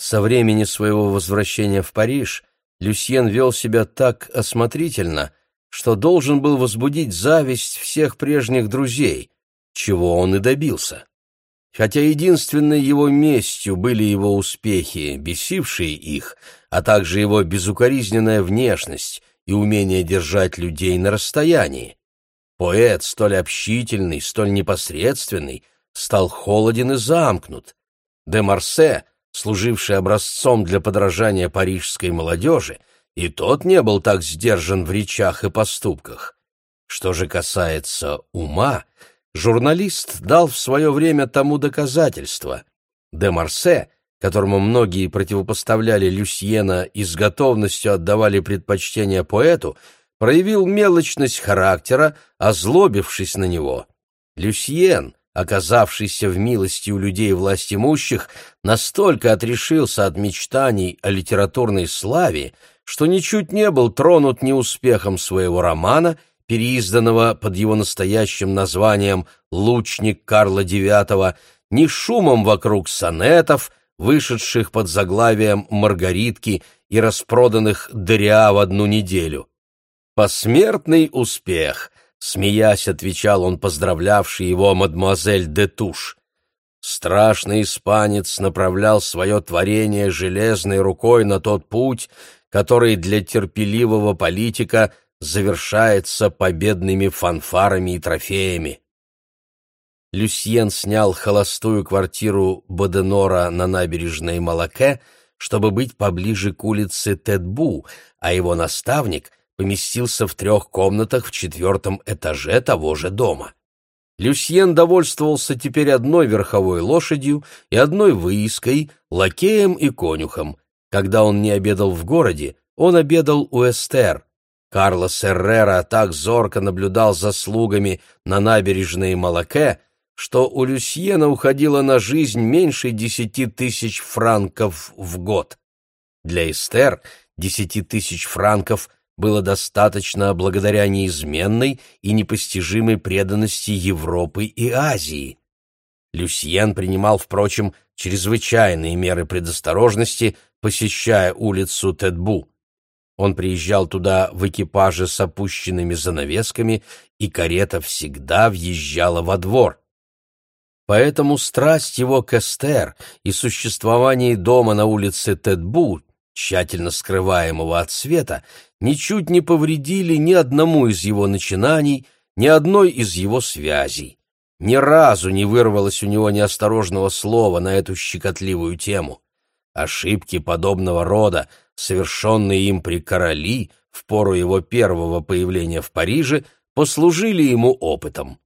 Со времени своего возвращения в Париж Люсьен вел себя так осмотрительно, что должен был возбудить зависть всех прежних друзей, чего он и добился. Хотя единственной его местью были его успехи, бесившие их, а также его безукоризненная внешность и умение держать людей на расстоянии. Поэт, столь общительный, столь непосредственный, стал холоден и замкнут. Де Марсе, служивший образцом для подражания парижской молодежи, и тот не был так сдержан в речах и поступках. Что же касается ума, журналист дал в свое время тому доказательство. Де Марсе, которому многие противопоставляли Люсьена и с готовностью отдавали предпочтение поэту, проявил мелочность характера, озлобившись на него. Люсьен, оказавшийся в милости у людей власть имущих, настолько отрешился от мечтаний о литературной славе, что ничуть не был тронут ни успехом своего романа, переизданного под его настоящим названием «Лучник Карла IX», ни шумом вокруг сонетов, вышедших под заглавием «Маргаритки» и распроданных дыря в одну неделю. «Посмертный успех», — смеясь отвечал он поздравлявший его мадемуазель де Туш. Страшный испанец направлял свое творение железной рукой на тот путь, который для терпеливого политика завершается победными фанфарами и трофеями. Люсьен снял холостую квартиру Боденора на набережной Малаке, чтобы быть поближе к улице Тедбу, а его наставник поместился в трех комнатах в четвертом этаже того же дома. Люсьен довольствовался теперь одной верховой лошадью и одной выиской, лакеем и конюхом. Когда он не обедал в городе, он обедал у Эстер. Карлос Эррера так зорко наблюдал за слугами на набережной Малаке, что у Люсьена уходило на жизнь меньше десяти тысяч франков в год. Для Эстер десяти тысяч франков было достаточно благодаря неизменной и непостижимой преданности Европы и Азии. Люсьен принимал, впрочем, чрезвычайные меры предосторожности, посещая улицу Тедбу. Он приезжал туда в экипаже с опущенными занавесками, и карета всегда въезжала во двор. Поэтому страсть его к Эстер и существование дома на улице Тедбу, тщательно скрываемого от света, ничуть не повредили ни одному из его начинаний, ни одной из его связей. Ни разу не вырвалось у него неосторожного слова на эту щекотливую тему. Ошибки подобного рода, совершенные им при короли в пору его первого появления в Париже, послужили ему опытом.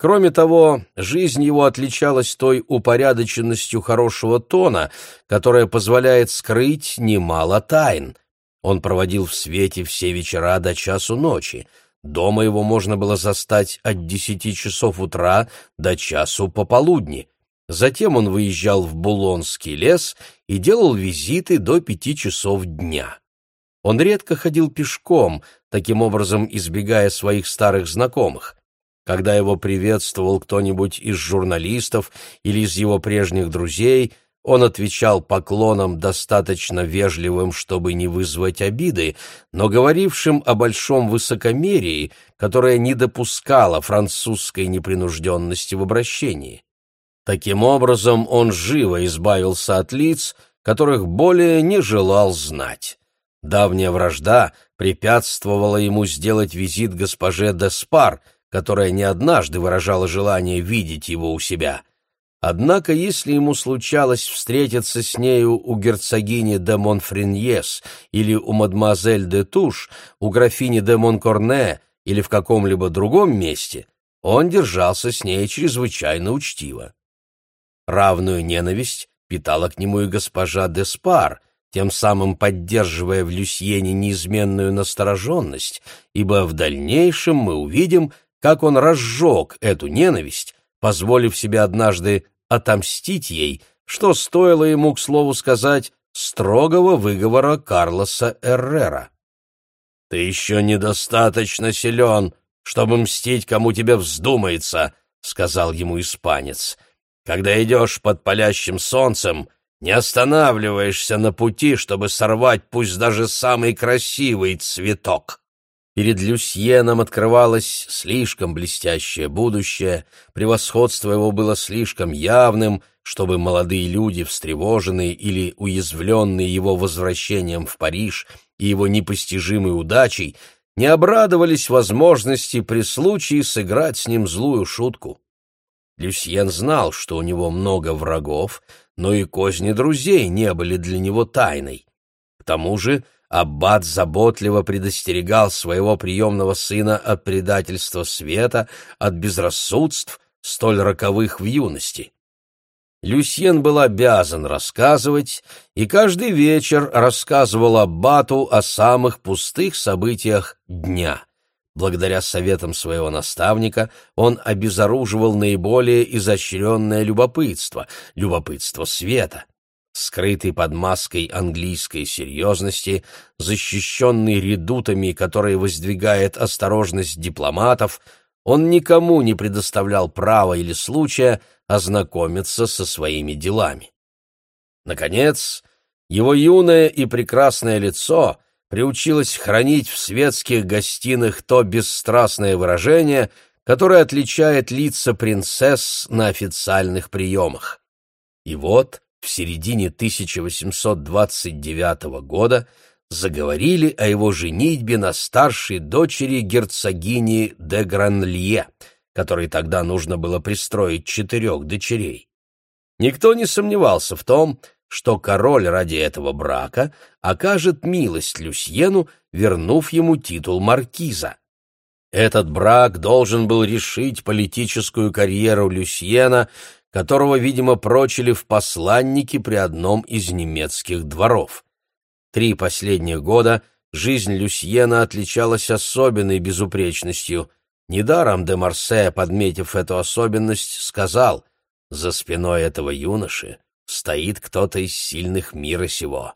Кроме того, жизнь его отличалась той упорядоченностью хорошего тона, которая позволяет скрыть немало тайн. Он проводил в свете все вечера до часу ночи. Дома его можно было застать от десяти часов утра до часу пополудни. Затем он выезжал в Булонский лес и делал визиты до пяти часов дня. Он редко ходил пешком, таким образом избегая своих старых знакомых. Когда его приветствовал кто-нибудь из журналистов или из его прежних друзей, он отвечал поклоном достаточно вежливым, чтобы не вызвать обиды, но говорившим о большом высокомерии, которое не допускало французской непринужденности в обращении. Таким образом, он живо избавился от лиц, которых более не желал знать. Давняя вражда препятствовала ему сделать визит госпоже Деспар, которая не однажды выражала желание видеть его у себя. Однако, если ему случалось встретиться с нею у герцогини де Монфреньес или у мадемуазель де Туш, у графини де Монкорне или в каком-либо другом месте, он держался с ней чрезвычайно учтиво. Равную ненависть питала к нему и госпожа Деспар, тем самым поддерживая в Люсьене неизменную настороженность, ибо в дальнейшем мы увидим, как он разжег эту ненависть, позволив себе однажды отомстить ей, что стоило ему, к слову сказать, строгого выговора Карлоса Эррера. «Ты еще недостаточно силен, чтобы мстить, кому тебе вздумается», — сказал ему испанец. Когда идешь под палящим солнцем, не останавливаешься на пути, чтобы сорвать пусть даже самый красивый цветок. Перед Люсьеном открывалось слишком блестящее будущее, превосходство его было слишком явным, чтобы молодые люди, встревоженные или уязвленные его возвращением в Париж и его непостижимой удачей, не обрадовались возможности при случае сыграть с ним злую шутку. Люсьен знал, что у него много врагов, но и козни друзей не были для него тайной. К тому же Аббат заботливо предостерегал своего приемного сына от предательства света, от безрассудств, столь роковых в юности. Люсьен был обязан рассказывать, и каждый вечер рассказывал Аббату о самых пустых событиях дня. Благодаря советам своего наставника он обезоруживал наиболее изощренное любопытство, любопытство света. Скрытый под маской английской серьезности, защищенный редутами, которые воздвигает осторожность дипломатов, он никому не предоставлял права или случая ознакомиться со своими делами. Наконец, его юное и прекрасное лицо — приучилась хранить в светских гостиных то бесстрастное выражение, которое отличает лица принцесс на официальных приемах. И вот в середине 1829 года заговорили о его женитьбе на старшей дочери герцогини де Гранлье, которой тогда нужно было пристроить четырех дочерей. Никто не сомневался в том, что король ради этого брака окажет милость Люсьену, вернув ему титул маркиза. Этот брак должен был решить политическую карьеру Люсьена, которого, видимо, прочили в посланники при одном из немецких дворов. Три последних года жизнь Люсьена отличалась особенной безупречностью. Недаром де Марсе, подметив эту особенность, сказал «За спиной этого юноши стоит кто-то из сильных мира сего.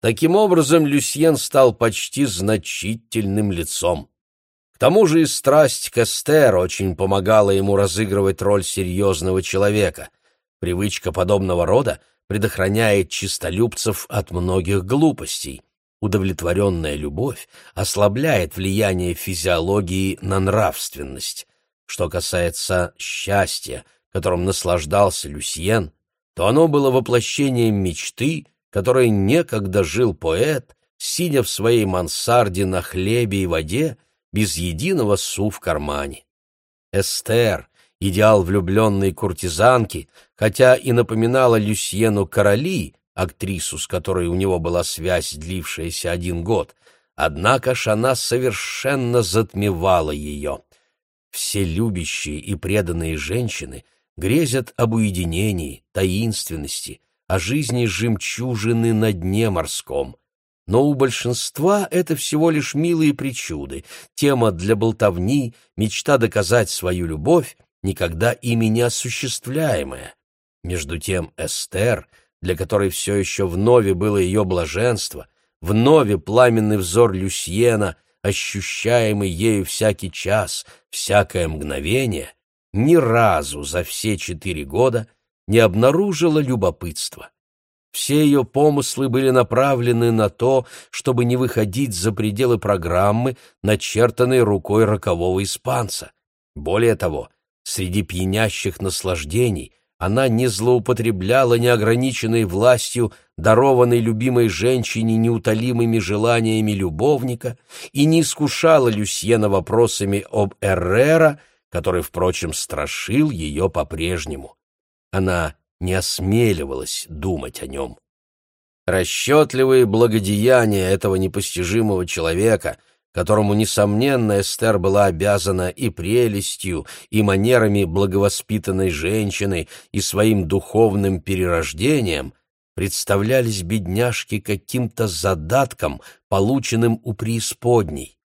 Таким образом, Люсьен стал почти значительным лицом. Тому же и страсть к Эстер очень помогала ему разыгрывать роль серьезного человека. Привычка подобного рода предохраняет чистолюбцев от многих глупостей. Удовлетворенная любовь ослабляет влияние физиологии на нравственность. Что касается счастья, которым наслаждался Люсьен, то оно было воплощением мечты, которой некогда жил поэт, сидя в своей мансарде на хлебе и воде, без единого су в кармане. Эстер, идеал влюбленной куртизанки, хотя и напоминала Люсьену Короли, актрису, с которой у него была связь, длившаяся один год, однако ж она совершенно затмевала ее. Все любящие и преданные женщины грезят об уединении, таинственности, о жизни жемчужины на дне морском. Но у большинства это всего лишь милые причуды, тема для болтовни, мечта доказать свою любовь, никогда ими не осуществляемая. Между тем Эстер, для которой все еще вновь было ее блаженство, вновь пламенный взор Люсьена, ощущаемый ею всякий час, всякое мгновение — ни разу за все четыре года не обнаружила любопытства. Все ее помыслы были направлены на то, чтобы не выходить за пределы программы, начертанной рукой рокового испанца. Более того, среди пьянящих наслаждений она не злоупотребляла неограниченной властью, дарованной любимой женщине неутолимыми желаниями любовника, и не искушала Люсьена вопросами об Эррера — который, впрочем, страшил ее по-прежнему. Она не осмеливалась думать о нем. Расчетливые благодеяния этого непостижимого человека, которому, несомненно, Эстер была обязана и прелестью, и манерами благовоспитанной женщины, и своим духовным перерождением, представлялись бедняжке каким-то задатком, полученным у преисподней.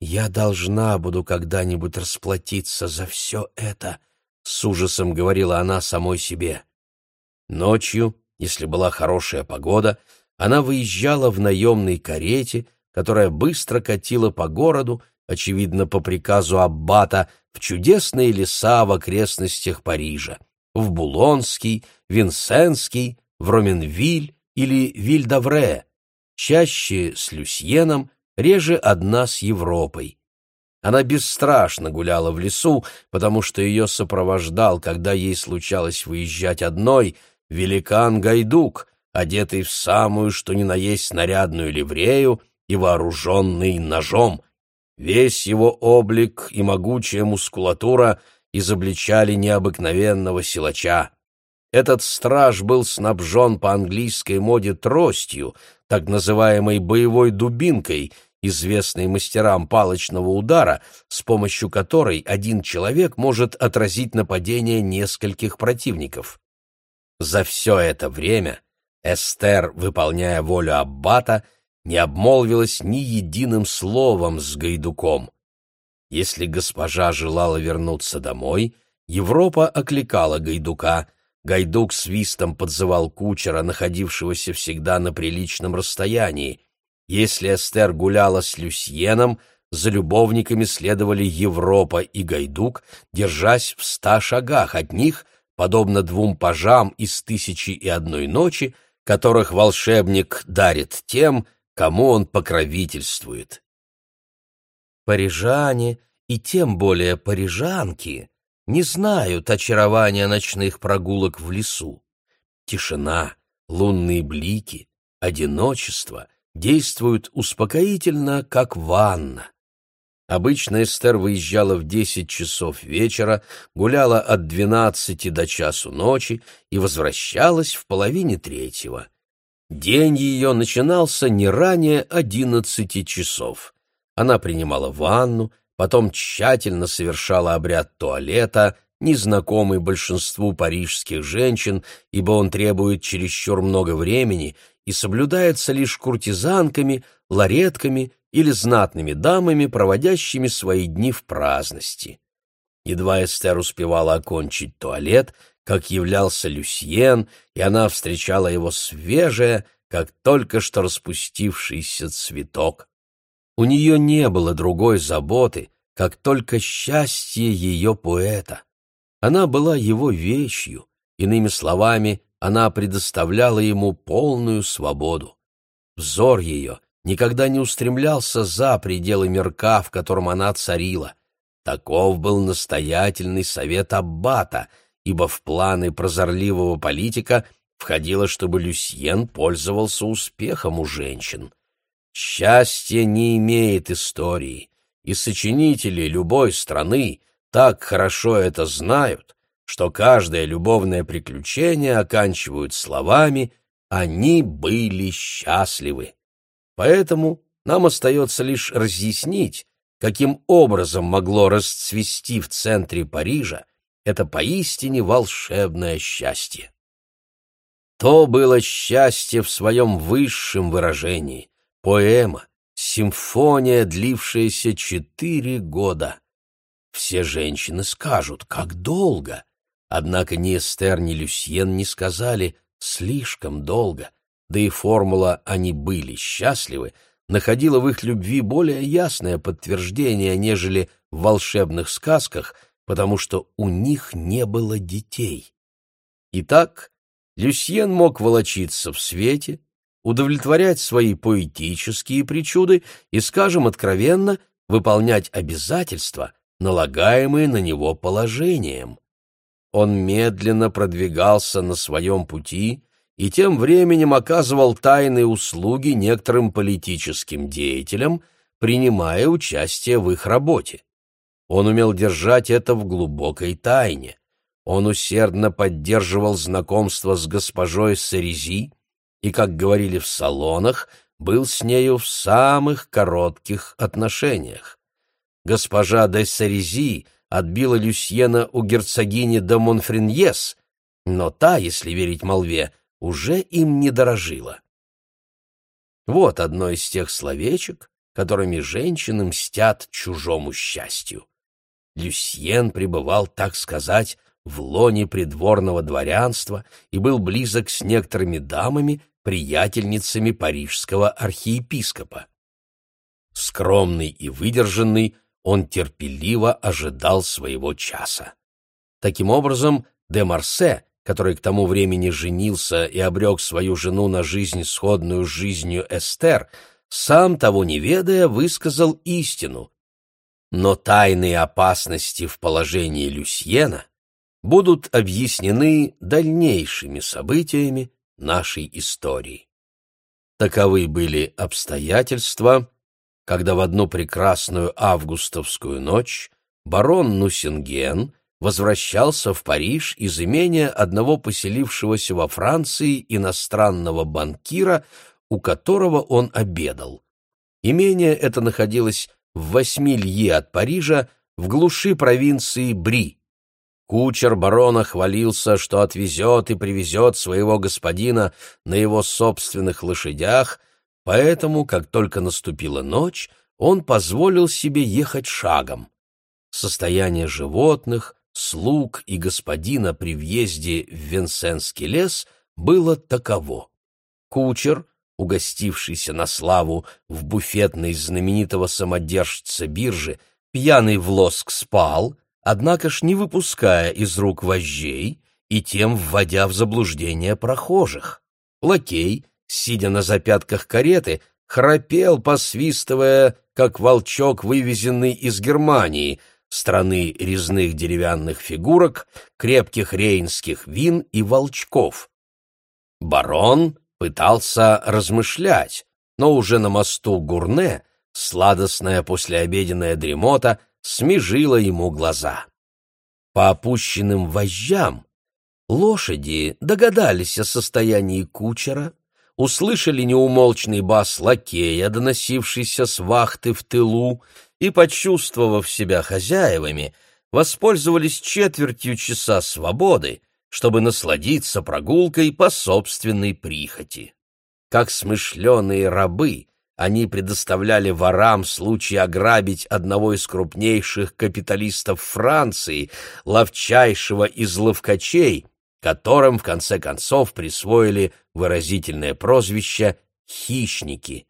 «Я должна буду когда-нибудь расплатиться за все это», — с ужасом говорила она самой себе. Ночью, если была хорошая погода, она выезжала в наемной карете, которая быстро катила по городу, очевидно, по приказу аббата, в чудесные леса в окрестностях Парижа, в Булонский, Винсенский, в Роменвиль или Вильдавре, чаще с Люсьеном, реже одна с Европой. Она бесстрашно гуляла в лесу, потому что ее сопровождал, когда ей случалось выезжать одной, великан Гайдук, одетый в самую, что ни на есть, снарядную ливрею и вооруженный ножом. Весь его облик и могучая мускулатура изобличали необыкновенного силача. Этот страж был снабжен по английской моде тростью, так называемой боевой дубинкой, известной мастерам палочного удара, с помощью которой один человек может отразить нападение нескольких противников. За все это время Эстер, выполняя волю аббата, не обмолвилась ни единым словом с Гайдуком. Если госпожа желала вернуться домой, Европа окликала Гайдука. Гайдук свистом подзывал кучера, находившегося всегда на приличном расстоянии. Если Эстер гуляла с Люсьеном, за любовниками следовали Европа и Гайдук, держась в ста шагах от них, подобно двум пажам из «Тысячи и одной ночи», которых волшебник дарит тем, кому он покровительствует. Парижане, и тем более парижанки, не знают очарования ночных прогулок в лесу. Тишина, лунные блики, одиночество действуют успокоительно, как ванна. Обычно Эстер выезжала в десять часов вечера, гуляла от двенадцати до часу ночи и возвращалась в половине третьего. День ее начинался не ранее одиннадцати часов. Она принимала ванну, потом тщательно совершала обряд туалета, незнакомый большинству парижских женщин, ибо он требует чересчур много времени и соблюдается лишь куртизанками, ларетками или знатными дамами, проводящими свои дни в праздности. Едва Эстер успевала окончить туалет, как являлся Люсьен, и она встречала его свежее, как только что распустившийся цветок. У нее не было другой заботы, как только счастье ее поэта. Она была его вещью, иными словами, она предоставляла ему полную свободу. Взор ее никогда не устремлялся за пределы мирка, в котором она царила. Таков был настоятельный совет Аббата, ибо в планы прозорливого политика входило, чтобы Люсьен пользовался успехом у женщин. Счастье не имеет истории, и сочинители любой страны так хорошо это знают, что каждое любовное приключение оканчивают словами «они были счастливы». Поэтому нам остается лишь разъяснить, каким образом могло расцвести в центре Парижа это поистине волшебное счастье. То было счастье в своем высшем выражении, поэма, симфония, длившаяся четыре года. Все женщины скажут, как долго, однако ни Эстер, ни Люсьен не сказали «слишком долго», да и формула «они были счастливы» находила в их любви более ясное подтверждение, нежели в волшебных сказках, потому что у них не было детей. Итак, Люсьен мог волочиться в свете, удовлетворять свои поэтические причуды и, скажем откровенно, выполнять обязательства, налагаемые на него положением. Он медленно продвигался на своем пути, и тем временем оказывал тайные услуги некоторым политическим деятелям, принимая участие в их работе. Он умел держать это в глубокой тайне. Он усердно поддерживал знакомство с госпожой Сарези и, как говорили в салонах, был с нею в самых коротких отношениях. Госпожа де Сарези отбила Люсьена у герцогини де Монфреньес, но та, если верить молве, уже им не дорожила. Вот одно из тех словечек, которыми женщины мстят чужому счастью. Люсьен пребывал, так сказать, в лоне придворного дворянства и был близок с некоторыми дамами, приятельницами парижского архиепископа. Скромный и выдержанный, он терпеливо ожидал своего часа. Таким образом, де Марсе, который к тому времени женился и обрек свою жену на жизнь, сходную с жизнью Эстер, сам того не ведая, высказал истину. Но тайные опасности в положении Люсьена будут объяснены дальнейшими событиями нашей истории. Таковы были обстоятельства, когда в одну прекрасную августовскую ночь барон Нусинген возвращался в Париж из имения одного поселившегося во Франции иностранного банкира, у которого он обедал. Имение это находилось в восьми лье от Парижа, в глуши провинции Бри. Кучер барона хвалился, что отвезет и привезет своего господина на его собственных лошадях, поэтому, как только наступила ночь, он позволил себе ехать шагом. Состояние животных, слуг и господина при въезде в Венсенский лес было таково. Кучер, угостившийся на славу в буфетной знаменитого самодержца биржи, пьяный в лоск спал, однако ж не выпуская из рук вожжей и тем вводя в заблуждение прохожих. Лакей, сидя на запятках кареты, храпел, посвистывая, как волчок, вывезенный из Германии — страны резных деревянных фигурок, крепких рейнских вин и волчков. Барон пытался размышлять, но уже на мосту Гурне сладостная послеобеденная дремота смежила ему глаза. По опущенным вожжам лошади догадались о состоянии кучера, услышали неумолчный бас лакея, доносившийся с вахты в тылу, и, почувствовав себя хозяевами, воспользовались четвертью часа свободы, чтобы насладиться прогулкой по собственной прихоти. Как смышленые рабы, они предоставляли ворам случай ограбить одного из крупнейших капиталистов Франции, ловчайшего из ловкачей, которым в конце концов присвоили выразительное прозвище «хищники».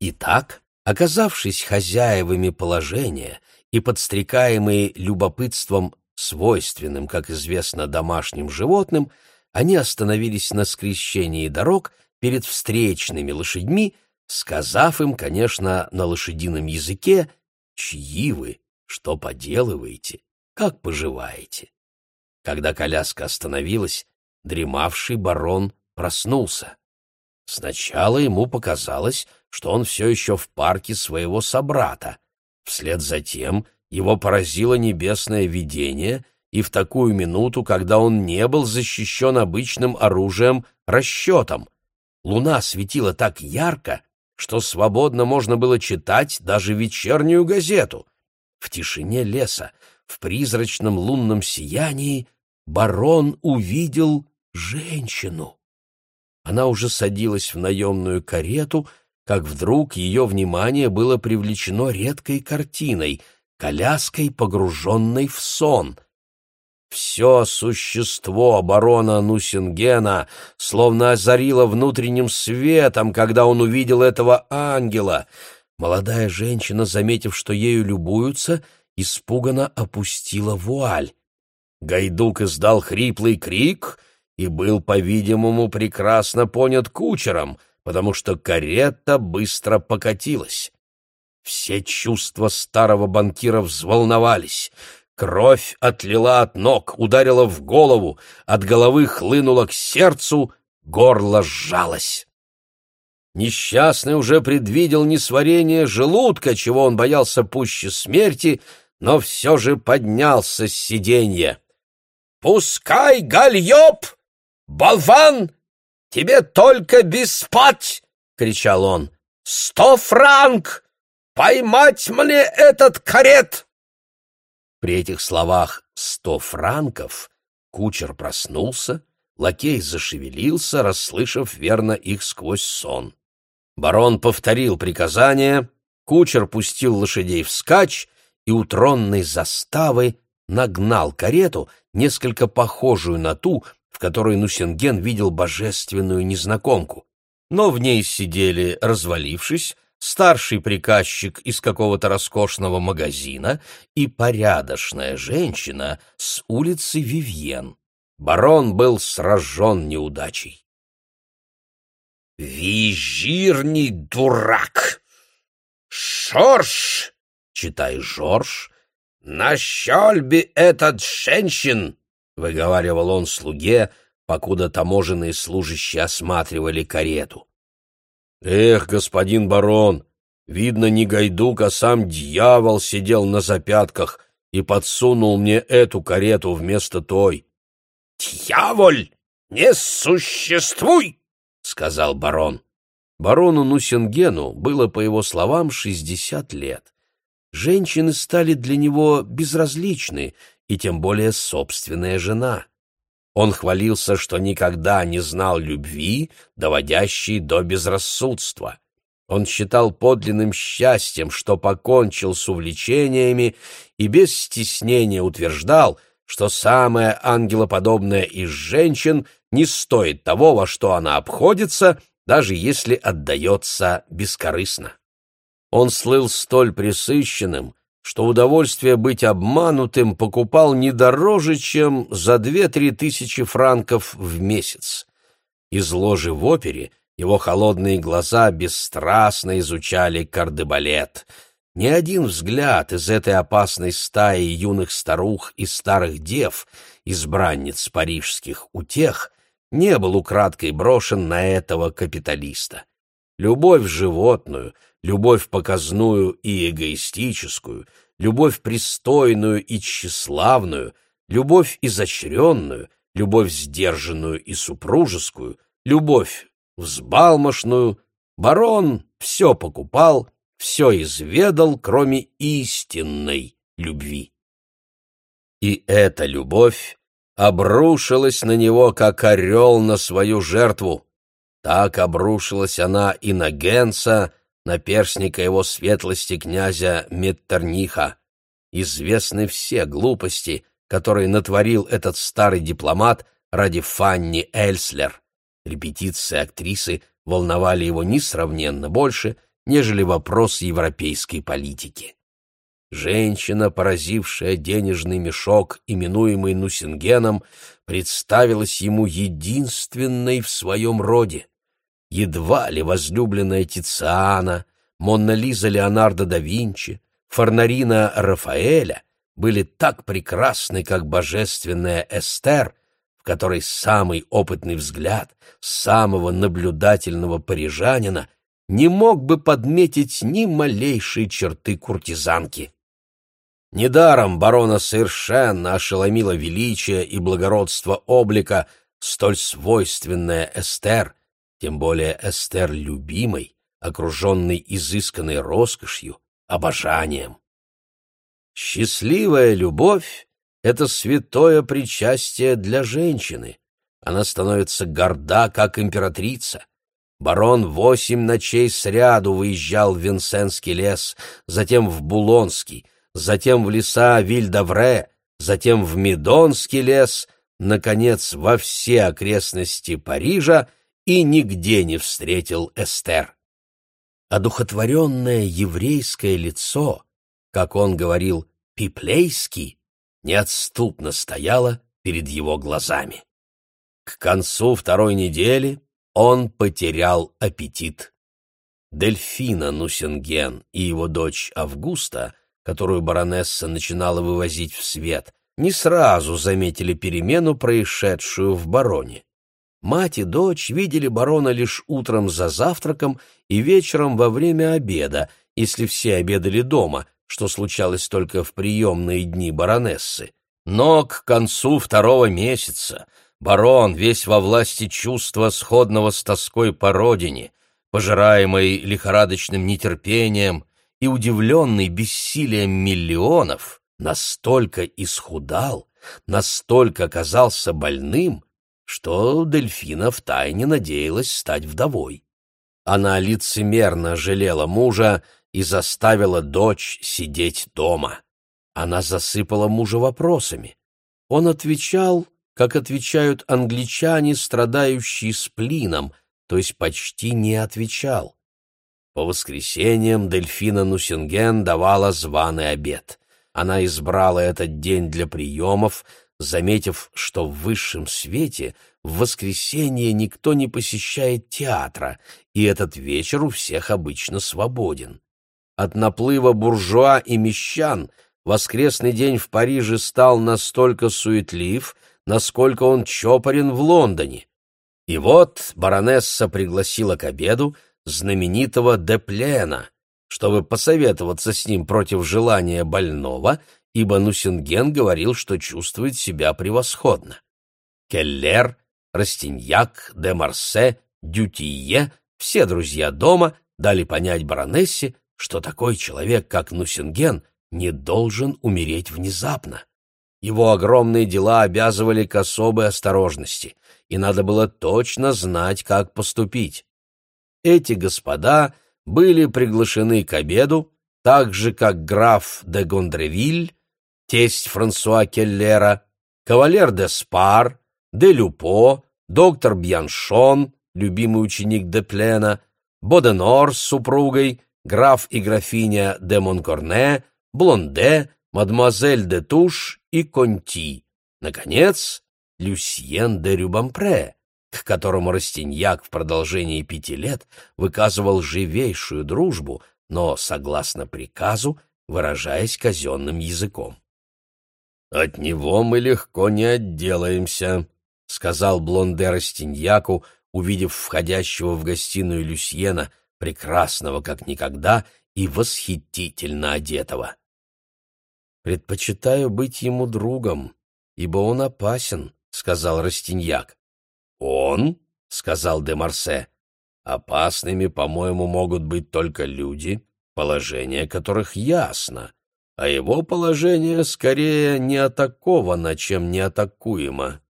Итак, Оказавшись хозяевами положения и подстрекаемые любопытством, свойственным, как известно, домашним животным, они остановились на скрещении дорог перед встречными лошадьми, сказав им, конечно, на лошадином языке, чьи вы, что поделываете, как поживаете. Когда коляска остановилась, дремавший барон проснулся. Сначала ему показалось, что он все еще в парке своего собрата. Вслед за тем его поразило небесное видение, и в такую минуту, когда он не был защищен обычным оружием, расчетом. Луна светила так ярко, что свободно можно было читать даже вечернюю газету. В тишине леса, в призрачном лунном сиянии, барон увидел женщину. Она уже садилась в наемную карету, как вдруг ее внимание было привлечено редкой картиной — коляской, погруженной в сон. Все существо барона Нусингена словно озарило внутренним светом, когда он увидел этого ангела. Молодая женщина, заметив, что ею любуются, испуганно опустила вуаль. Гайдук издал хриплый крик и был, по-видимому, прекрасно понят кучером — потому что карета быстро покатилась. Все чувства старого банкира взволновались. Кровь отлила от ног, ударила в голову, от головы хлынула к сердцу, горло сжалось. Несчастный уже предвидел несварение желудка, чего он боялся пуще смерти, но все же поднялся с сиденья. «Пускай гальёб! Болван! Тебе только беспать! — кричал он. — Сто франк! Поймать мне этот карет! При этих словах «сто франков» кучер проснулся, лакей зашевелился, расслышав верно их сквозь сон. Барон повторил приказание, кучер пустил лошадей вскачь и у тронной заставы нагнал карету, несколько похожую на ту, в которой Нусенген видел божественную незнакомку. Но в ней сидели, развалившись, старший приказчик из какого-то роскошного магазина и порядочная женщина с улицы Вивьен. барон был сражен неудачей. «Визирний дурак! Шорш!» — читай «Жорж», «На щельбе этот женщин!» — выговаривал он слуге, покуда таможенные служащие осматривали карету. «Эх, господин барон, видно, не гайдук, а сам дьявол сидел на запятках и подсунул мне эту карету вместо той». «Дьяволь, не существуй!» — сказал барон. Барону Нусингену было, по его словам, шестьдесят лет женщины стали для него безразличны, и тем более собственная жена. Он хвалился, что никогда не знал любви, доводящей до безрассудства. Он считал подлинным счастьем, что покончил с увлечениями и без стеснения утверждал, что самая ангелоподобная из женщин не стоит того, во что она обходится, даже если отдается бескорыстно. Он слыл столь пресыщенным, что удовольствие быть обманутым покупал не дороже, чем за две-три тысячи франков в месяц. Из ложи в опере его холодные глаза бесстрастно изучали кардебалет. Ни один взгляд из этой опасной стаи юных старух и старых дев, избранниц парижских утех, не был украдкой брошен на этого капиталиста. Любовь животную, любовь показную и эгоистическую, любовь пристойную и тщеславную, любовь изощренную, любовь сдержанную и супружескую, любовь взбалмошную, барон все покупал, все изведал, кроме истинной любви. И эта любовь обрушилась на него, как орел на свою жертву. Так обрушилась она и на Генса, наперсника его светлости князя Меттерниха. Известны все глупости, которые натворил этот старый дипломат ради Фанни Эльслер. Репетиции актрисы волновали его несравненно больше, нежели вопрос европейской политики. Женщина, поразившая денежный мешок, именуемый Нусингеном, представилась ему единственной в своем роде едва ли возлюбленная Тициана, Монна Лиза Леонардо да Винчи, Фарнарина Рафаэля были так прекрасны, как божественная Эстер, в которой самый опытный взгляд самого наблюдательного парижанина не мог бы подметить ни малейшей черты куртизанки. Недаром барона совершенно ошеломило величие и благородство облика, столь свойственное Эстер, тем более Эстер любимой, окруженной изысканной роскошью, обожанием. Счастливая любовь — это святое причастие для женщины. Она становится горда, как императрица. Барон восемь ночей сряду выезжал в Винсенский лес, затем в Булонский, затем в леса Вильдавре, затем в Медонский лес, наконец, во все окрестности Парижа — и нигде не встретил Эстер. Одухотворенное еврейское лицо, как он говорил, пиплейский, неотступно стояло перед его глазами. К концу второй недели он потерял аппетит. Дельфина Нусинген и его дочь Августа, которую баронесса начинала вывозить в свет, не сразу заметили перемену, происшедшую в бароне. Мать и дочь видели барона лишь утром за завтраком и вечером во время обеда, если все обедали дома, что случалось только в приемные дни баронессы. Но к концу второго месяца барон, весь во власти чувства, сходного с тоской по родине, пожираемый лихорадочным нетерпением и удивленный бессилием миллионов, настолько исхудал, настолько оказался больным, что Дельфина втайне надеялась стать вдовой. Она лицемерно жалела мужа и заставила дочь сидеть дома. Она засыпала мужа вопросами. Он отвечал, как отвечают англичане, страдающие сплином, то есть почти не отвечал. По воскресеньям Дельфина Нусинген давала званый обед. Она избрала этот день для приемов, заметив, что в высшем свете в воскресенье никто не посещает театра, и этот вечер у всех обычно свободен. От наплыва буржуа и мещан воскресный день в Париже стал настолько суетлив, насколько он чопорен в Лондоне. И вот баронесса пригласила к обеду знаменитого Деплена, чтобы посоветоваться с ним против желания больного, ибо Нусинген говорил, что чувствует себя превосходно. Келлер, Растиньяк, де Марсе, Дютие, все друзья дома дали понять баронессе, что такой человек, как Нусинген, не должен умереть внезапно. Его огромные дела обязывали к особой осторожности, и надо было точно знать, как поступить. Эти господа были приглашены к обеду, так же, как граф де Гондревиль, тесть Франсуа Келлера, кавалер де Спар, де Люпо, доктор Бьяншон, любимый ученик де Плена, Боденор с супругой, граф и графиня де Монкорне, Блонде, мадемуазель де Туш и Конти. Наконец, Люсьен де Рюбампре, к которому Растиньяк в продолжении пяти лет выказывал живейшую дружбу, но, согласно приказу, выражаясь казенным языком. «От него мы легко не отделаемся», — сказал Блонде Растиньяку, увидев входящего в гостиную Люсьена, прекрасного как никогда и восхитительно одетого. «Предпочитаю быть ему другом, ибо он опасен», — сказал Растиньяк. «Он?» — сказал де Марсе. «Опасными, по-моему, могут быть только люди, положение которых ясно, а его положение скорее не атаковано, чем не атакуемо.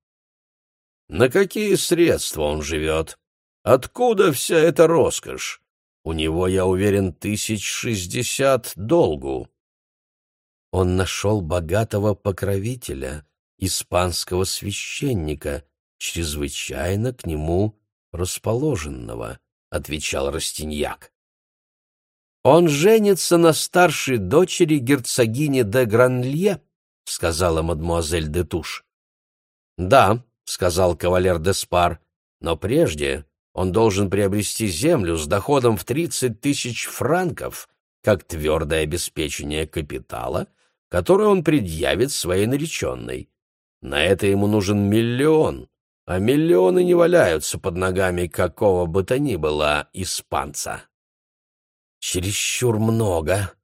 На какие средства он живет? Откуда вся эта роскошь? У него, я уверен, тысяч шестьдесят долгу он нашел богатого покровителя, испанского священника, чрезвычайно к нему расположенного, — отвечал Растиньяк. «Он женится на старшей дочери герцогини де Гранлье», — сказала мадмуазель де Туш. «Да», — сказал кавалер де Спар, — «но прежде он должен приобрести землю с доходом в тридцать тысяч франков, как твердое обеспечение капитала, который он предъявит своей нареченной. На это ему нужен миллион, а миллионы не валяются под ногами какого бы то ни было испанца. «Чересчур много,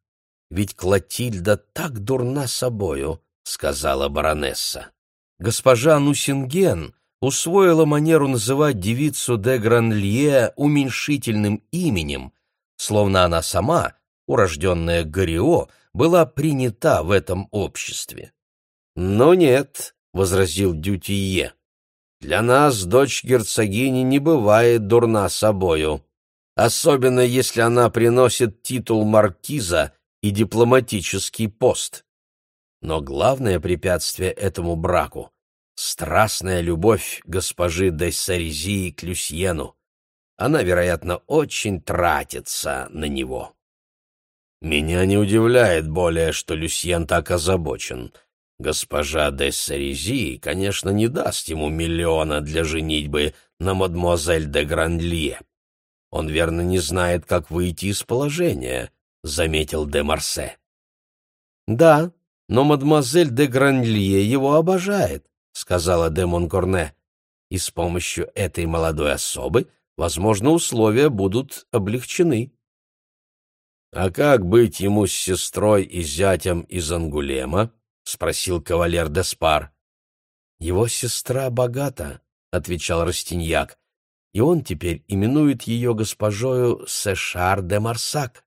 ведь Клотильда так дурна собою», — сказала баронесса. Госпожа Нусинген усвоила манеру называть девицу де Гранлье уменьшительным именем, словно она сама, урожденная Горио, была принята в этом обществе. «Но нет», — возразил Дютие, — «для нас дочь герцогини не бывает дурна собою, особенно если она приносит титул маркиза и дипломатический пост. Но главное препятствие этому браку — страстная любовь госпожи де Сарезии к Люсьену. Она, вероятно, очень тратится на него». Меня не удивляет более, что Люсьен так озабочен. Госпожа де Сарези, конечно, не даст ему миллиона для женитьбы на мадемуазель де Грандлие. Он, верно, не знает, как выйти из положения, — заметил де Марсе. Да, но мадемуазель де Гранлие его обожает, — сказала де Монкорне. И с помощью этой молодой особы, возможно, условия будут облегчены. «А как быть ему с сестрой и зятем из Ангулема?» — спросил кавалер Деспар. «Его сестра богата», — отвечал Растиньяк, «и он теперь именует ее госпожою Сешар де Марсак».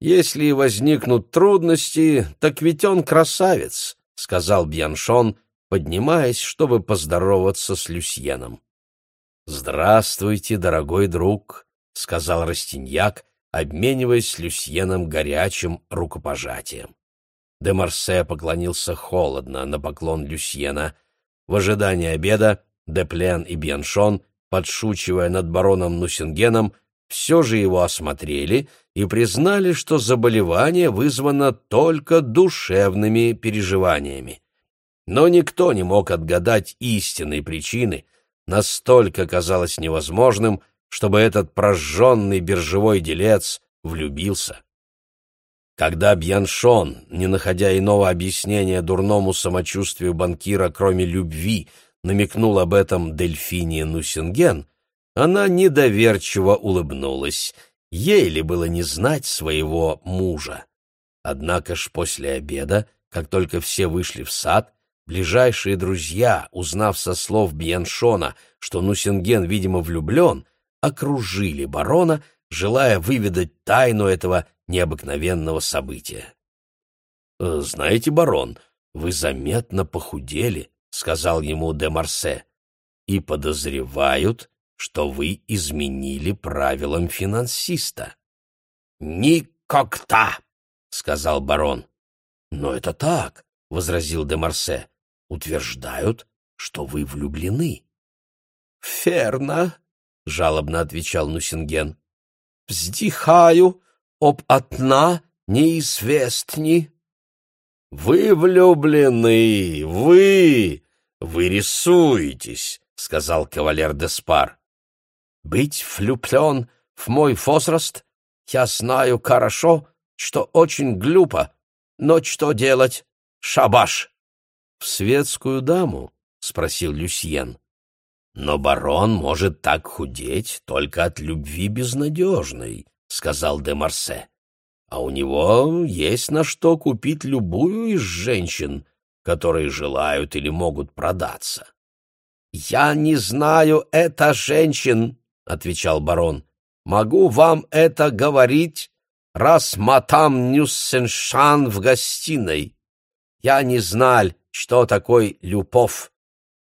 «Если возникнут трудности, так ведь он красавец», — сказал Бьяншон, поднимаясь, чтобы поздороваться с Люсьеном. «Здравствуйте, дорогой друг», — сказал Растиньяк, обмениваясь с Люсьеном горячим рукопожатием. Де Марсе поклонился холодно на поклон Люсьена. В ожидании обеда Деплен и Бьяншон, подшучивая над бароном Нусингеном, все же его осмотрели и признали, что заболевание вызвано только душевными переживаниями. Но никто не мог отгадать истинной причины, настолько казалось невозможным, чтобы этот прожженный биржевой делец влюбился. Когда Бьяншон, не находя иного объяснения дурному самочувствию банкира, кроме любви, намекнул об этом Дельфине Нусинген, она недоверчиво улыбнулась. Ей ли было не знать своего мужа? Однако ж после обеда, как только все вышли в сад, ближайшие друзья, узнав со слов Бьяншона, что Нусинген, видимо, влюблен, окружили барона, желая выведать тайну этого необыкновенного события. «Э, «Знаете, барон, вы заметно похудели», — сказал ему де Марсе, — «и подозревают, что вы изменили правилам финансиста». «Никогда!» — сказал барон. «Но это так», — возразил де Марсе. «Утверждают, что вы влюблены». «Ферно», — жалобно отвечал Нусинген. «Вздыхаю об одна неизвестни». «Вы влюблены, вы! Вы рисуетесь», — сказал кавалер Деспар. «Быть влюблен в мой возраст я знаю хорошо, что очень глупо, но что делать? Шабаш!» «В светскую даму?» — спросил Люсьен. «Но барон может так худеть только от любви безнадежной», — сказал де Марсе. «А у него есть на что купить любую из женщин, которые желают или могут продаться». «Я не знаю это женщин», — отвечал барон. «Могу вам это говорить, раз матам Нюссеншан в гостиной. Я не знал, что такое любовь.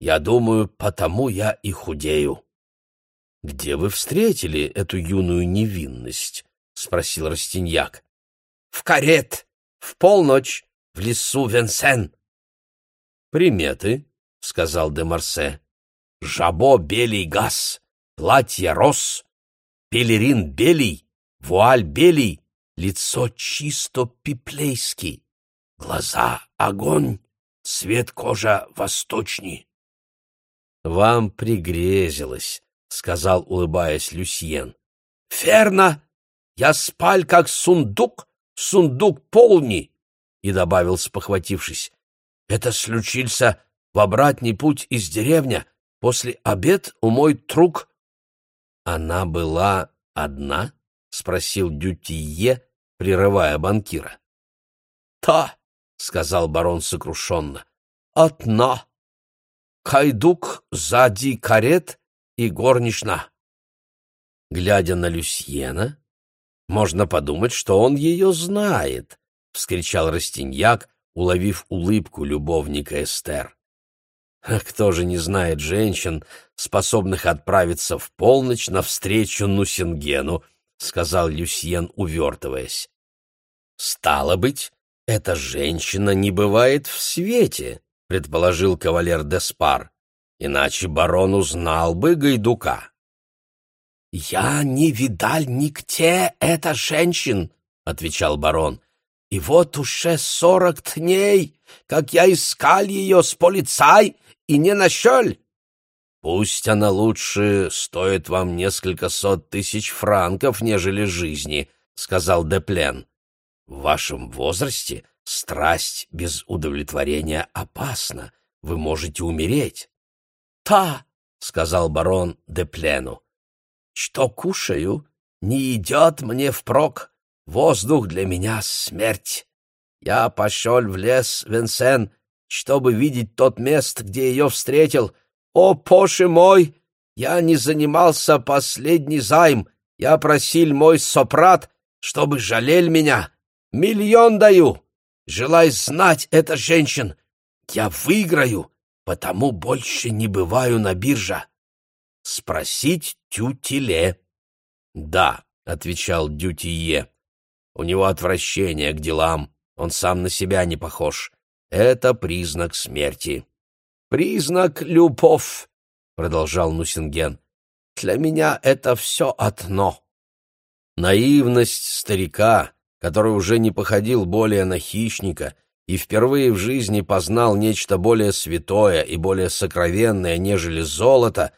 Я думаю, потому я и худею. — Где вы встретили эту юную невинность? — спросил Растиньяк. — В карет, в полночь, в лесу Венсен. — Приметы, — сказал де Марсе. — Жабо белый газ, платье роз, пелерин белый, вуаль белый, лицо чисто пиплейский, глаза огонь, цвет кожа восточный. — Вам пригрезилось, — сказал, улыбаясь Люсьен. — Ферно! Я спаль, как сундук, сундук полни! И добавил, спохватившись. — Это случился в обратный путь из деревня, после обед у мой трук. — Она была одна? — спросил Дютие, прерывая банкира. «Та!» — сказал барон сокрушенно. «Одна! Кайдук сзади карет и горнична!» Глядя на Люсьена, можно подумать, что он ее знает, — вскричал Растиньяк, уловив улыбку любовника Эстер. Кто же не знает женщин, способных отправиться в полночь навстречу Нусингену, — сказал Люсьен, увертываясь. «Стало быть, эта женщина не бывает в свете», — предположил кавалер Деспар. «Иначе барон узнал бы Гайдука». «Я не видал нигде эта женщин», — отвечал барон. «И вот уже сорок дней, как я искал ее с полицай и не нашел. Пусть она лучше стоит вам несколько сот тысяч франков, нежели жизни, — сказал Деплен. В вашем возрасте страсть без удовлетворения опасна, вы можете умереть. — Та, — сказал барон Деплену, — что кушаю, не идет мне впрок, воздух для меня смерть. Я пошел в лес Венсен, чтобы видеть тот мест, где ее встретил, «О, Поше мой! Я не занимался последний займ. Я просил мой сопрат, чтобы жалел меня. Миллион даю. Желай знать это женщин. Я выиграю, потому больше не бываю на бирже. Спросить Тютиле. «Да», — отвечал Дютие. «У него отвращение к делам. Он сам на себя не похож. Это признак смерти». «Признак любовь», — продолжал Нусинген. «Для меня это все одно». Наивность старика, который уже не походил более на хищника, и впервые в жизни познал нечто более святое и более сокровенное, нежели золото,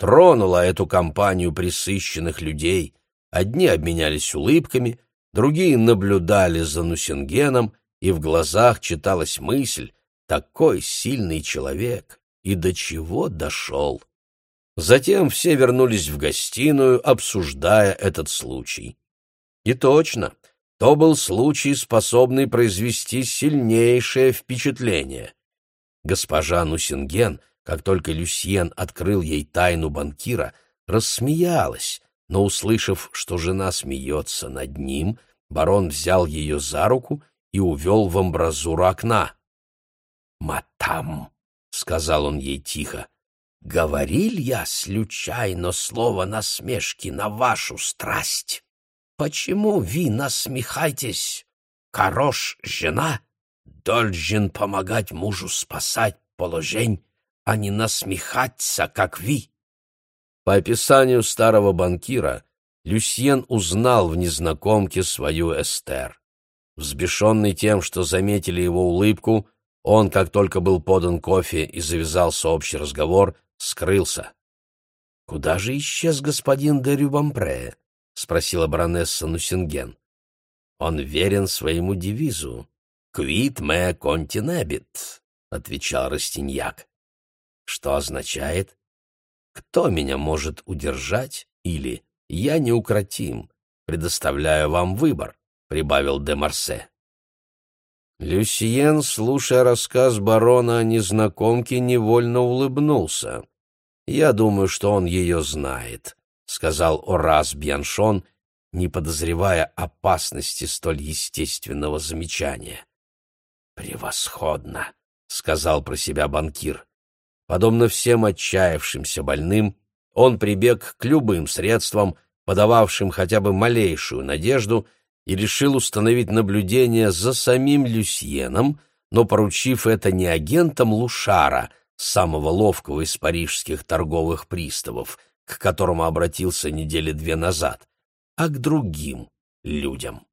тронула эту компанию присыщенных людей. Одни обменялись улыбками, другие наблюдали за Нусингеном, и в глазах читалась мысль «такой сильный человек, и до чего дошел». Затем все вернулись в гостиную, обсуждая этот случай. И точно, то был случай, способный произвести сильнейшее впечатление. Госпожа Нусинген, как только Люсьен открыл ей тайну банкира, рассмеялась, но, услышав, что жена смеется над ним, барон взял ее за руку и увел в амбразуру окна. «Матам», — сказал он ей тихо, — «говорил я случайно слово насмешки на вашу страсть. Почему вы насмехаетесь? Хорош жена должен помогать мужу спасать положение, а не насмехаться, как вы». По описанию старого банкира, Люсьен узнал в незнакомке свою Эстер. Взбешенный тем, что заметили его улыбку, он, как только был подан кофе и завязался общий разговор, скрылся. «Куда же исчез господин де Рюбампре?» — спросила баронесса Нусинген. «Он верен своему девизу. «Quid me continebit», — отвечал Растиньяк. «Что означает? Кто меня может удержать?» или «Я неукротим, предоставляю вам выбор» прибавил де Марсе. Люсьен, слушая рассказ барона о незнакомке, невольно улыбнулся. «Я думаю, что он ее знает», — сказал Орас Бьяншон, не подозревая опасности столь естественного замечания. «Превосходно», — сказал про себя банкир. Подобно всем отчаявшимся больным, он прибег к любым средствам, подававшим хотя бы малейшую надежду — и решил установить наблюдение за самим Люсьеном, но поручив это не агентам Лушара, самого ловкого из парижских торговых приставов, к которому обратился недели две назад, а к другим людям.